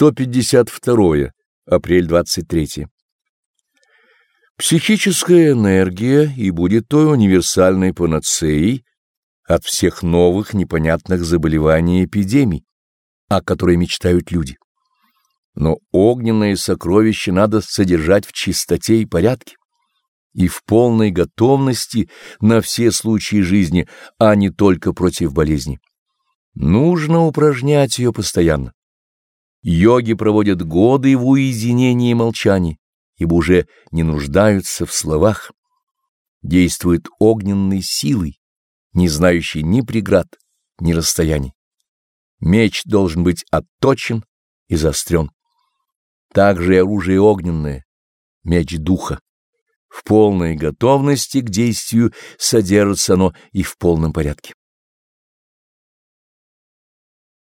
152. Апрель 23. Психическая энергия и будет той универсальной панацеей от всех новых непонятных заболеваний и эпидемий, о которой мечтают люди. Но огненное сокровище надо содержать в чистоте и порядке и в полной готовности на все случаи жизни, а не только против болезни. Нужно упражнять ее постоянно. Йоги проводят годы в уединении и молчании, ибо уже не нуждаются в словах. Действуют огненной силой, не знающей ни преград, ни расстояний. Меч должен быть отточен и заострен. Также и оружие огненное, меч духа. В полной готовности к действию содержится оно и в полном порядке.